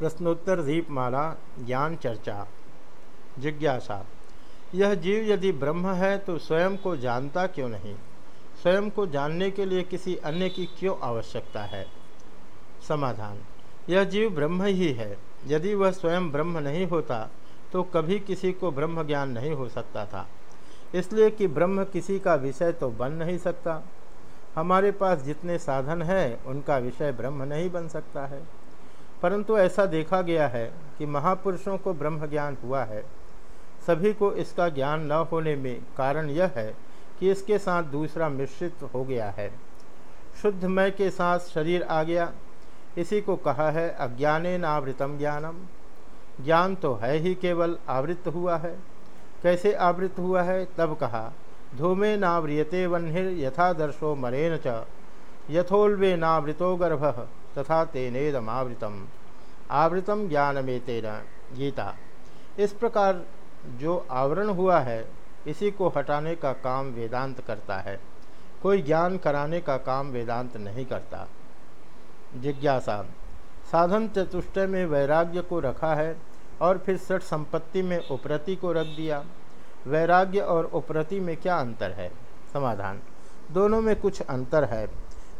प्रश्नोत्तर दीपमाला, ज्ञान चर्चा, जिज्ञासा। यह जीव यदि ब्रह्म है तो स्वयं को जानता क्यों नहीं? स्वयं को जानने के लिए किसी अन्य की क्यों आवश्यकता है? समाधान। यह जीव ब्रह्म ही है। यदि वह स्वयं ब्रह्म नहीं होता तो कभी किसी को ब्रह्म ज्ञान नहीं हो सकता था। इसलिए कि ब्रह्म किसी का विषय तो बन नहीं सकता। हमारे पास जितने साधन हैं, उनका विषय ब्रह्म नहीं बन सकता है। परंतु ऐसा देखा गया है कि महापुरुषों को ब्रह्म ज्ञान हुआ है। सभी को इसका ज्ञान न होने में कारण यह है कि इसके साथ दूसरा मिश्रित हो गया है। शुद्ध मय के साथ शरीर आ गया। इसी को कहा है अज्ञाने नावृतम ज्ञानम। ज्ञान तो है ही केवल आवृत हुआ है। कैसे आवृत हुआ है? तब कहा धूमे नाव्रियते वह्निर यथादर्शो मरेन च। यथोल्वे नावृतो गर्भ तथा तेनेदमावृतम। आवृतम ज्ञान में तेरा गीता। इस प्रकार जो आवरण हुआ है, इसी को हटाने का काम वेदांत करता है। कोई ज्ञान कराने का काम वेदांत नहीं करता। जिज्ञासा, साधन चतुष्टय में वैराग्य को रखा है और फिर सठ संपत्ति में उपरति को रख दिया। वैराग्य और उपरति में क्या अंतर है? समाधान, दोनों में कुछ अंतर है।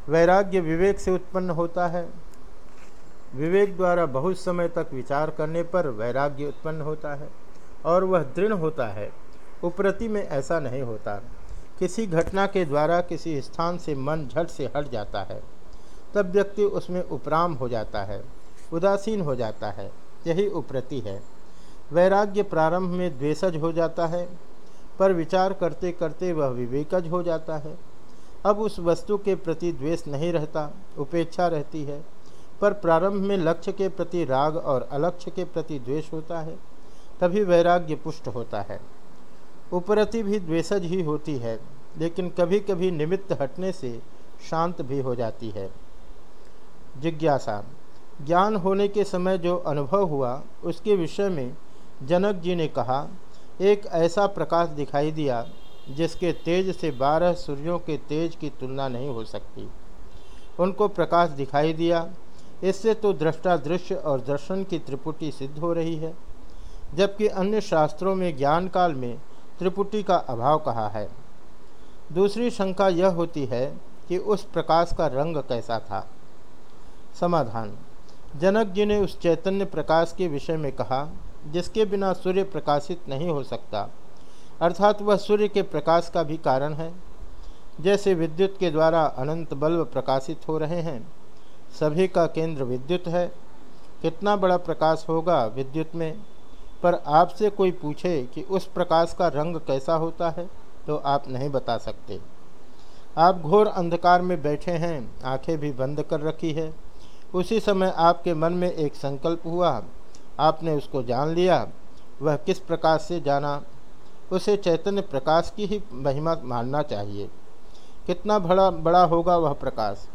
वैराग्य विवेक से उत्पन्न होता है। विवेक द्वारा बहुत समय तक विचार करने पर वैराग्य उत्पन्न होता है और वह दृढ़ होता है। उपरति में ऐसा नहीं होता। किसी घटना के द्वारा किसी स्थान से मन झट से हट जाता है। तब व्यक्ति उसमें उपराम हो जाता है, उदासीन हो जाता है। यही उपरति है। वैराग्य प्रारंभ में द्वेषज हो जाता है, पर विचार करते करते वह विवेकज हो जाता है। अब उस वस्तु के प्रति द्वेष नहीं रहता, उपेक्षा रहती है। पर प्रारंभ में लक्ष्य के प्रति राग और अलक्ष्य के प्रति द्वेष होता है, तभी वैराग्य पुष्ट होता है। उपरति भी द्वेषज ही होती है, लेकिन कभी कभी निमित्त हटने से शांत भी हो जाती है। जिज्ञासा, ज्ञान होने के समय जो अनुभव हुआ, उसके विषय में जनक जी ने कहा, एक ऐसा प्रकाश दिखाई दिया, जिसके तेज से बारह सूर्यों के तेज की तुलना नहीं हो सकती। उनको प्रकाश दिखाई दिया इससे तो दृष्टा दृश्य और दर्शन की त्रिपुटी सिद्ध हो रही है, जबकि अन्य शास्त्रों में ज्ञान काल में त्रिपुटी का अभाव कहा है। दूसरी शंका यह होती है कि उस प्रकाश का रंग कैसा था। समाधान। जनक जी ने उस चैतन्य प्रकाश के विषय में कहा, जिसके बिना सूर्य प्रकाशित नहीं हो सकता, अर्थात वह सूर्य के प्रकाश का भी कारण है। जैसे विद्युत के द्वारा अनंत बल्ब प्रकाशित हो रहे हैं सभी का केंद्र विद्युत है। कितना बड़ा प्रकाश होगा विद्युत में? पर आपसे कोई पूछे कि उस प्रकाश का रंग कैसा होता है तो आप नहीं बता सकते। आप घोर अंधकार में बैठे हैं, आँखें भी बंद कर रखी है। उसी समय आपके मन में एक संकल्प हुआ। आपने उसको जान लिया। वह किस प्रकाश से जाना? उसे चैतन्य प्रकाश की ही महिमा मानना चाहिए। कितना बड़ा बड़ा होगा वह प्रकाश?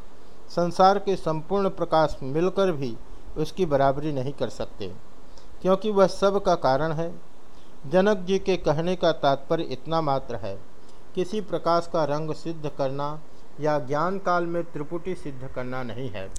संसार के संपूर्ण प्रकाश मिलकर भी उसकी बराबरी नहीं कर सकते, क्योंकि वह सब का कारण है। जनक जी के कहने का तात्पर्य इतना मात्र है, किसी प्रकाश का रंग सिद्ध करना या ज्ञान काल में त्रिपुटी सिद्ध करना नहीं है।